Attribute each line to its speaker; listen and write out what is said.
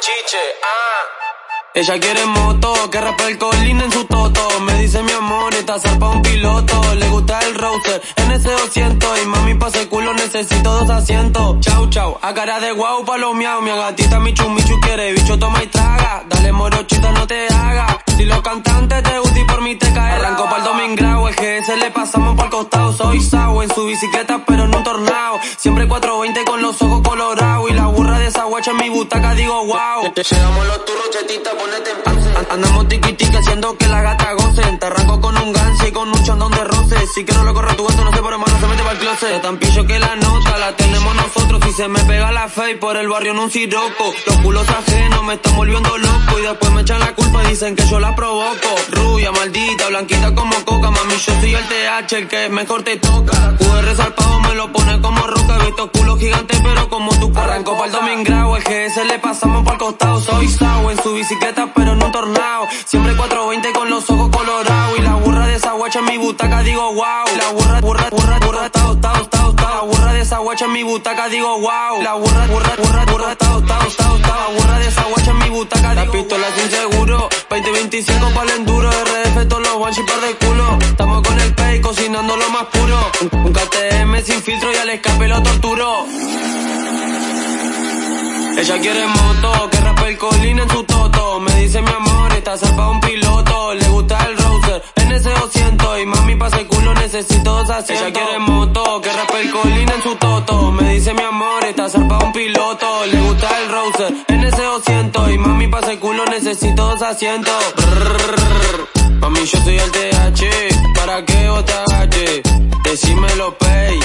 Speaker 1: chiche, ah. Ella quiere moto, que rape el colín en su toto. Me dice mi amor, está zarpa un piloto. Le gusta el router, NS200. Y mami, pa' ese culo necesito dos asientos. Chau, chau, a cara de guau pa' los miau. Mi gatita, michu, michu, quiere bicho, toma y traga. Dale morochita, no te haga. Si los cantantes te gustan y por mí te cae. Arranco pa'l domingrao, el GS le pasamos por costado. Soy sao en su bicicleta, pero en un tornado. Siempre 420 con los ojos colorados. Guacha en mi butaca, digo wow. Llegamos los turros, chetita, ponete en pase. Andamos tiki tiki haciendo que la gata goce. Te arranco con un ganso y con un chandón de roce. Si quiero lo corre tu gato, no sé por hermano, se mete para el closet. Tan pillo que la nota la tenemos nosotros. Si se me pega la fe y por el barrio en un siroco. Los culos ajenos me están volviendo loco. Y después me echan la culpa y dicen que yo la provoco. Rubia, maldita, blanquita como coca. Mami, yo soy el TH, el que mejor te toca. QR zarpado me lo pone como roca. He visto culos gigantes, el GS le pasamos por costado. Soy sao en su bicicleta, pero en un tornado. Siempre 420 con los ojos colorados. Y la burra de esa guacha en mi butaca, digo wow. La burra, burra, burra, burra, tao, tao, tao. La burra de esa guacha en mi butaca, digo wow. La burra, burra, burra, burra, tao, tao, tao. La burra de esa guacha en mi butaca, digo La pistola sin seguro, 2025 para el enduro. RF todos los one par de culo. Estamos con el pay, cocinando lo más puro. Un KTM sin filtro y al escape lo torturo. Ella quiere moto, que rape el colín en su toto. Me dice mi amor, está zarpa un piloto. Le gusta el router, NS200. Y mami, pa' ese culo necesito dos asientos. Ella quiere moto, que rape el colín en su toto. Me dice mi amor, está zarpa un piloto. Le gusta el router, NS200. Y mami, pa' ese culo necesito dos asientos. Brrr, mami, yo soy el TH. ¿Para que vos te agaches? Decímelo, pay.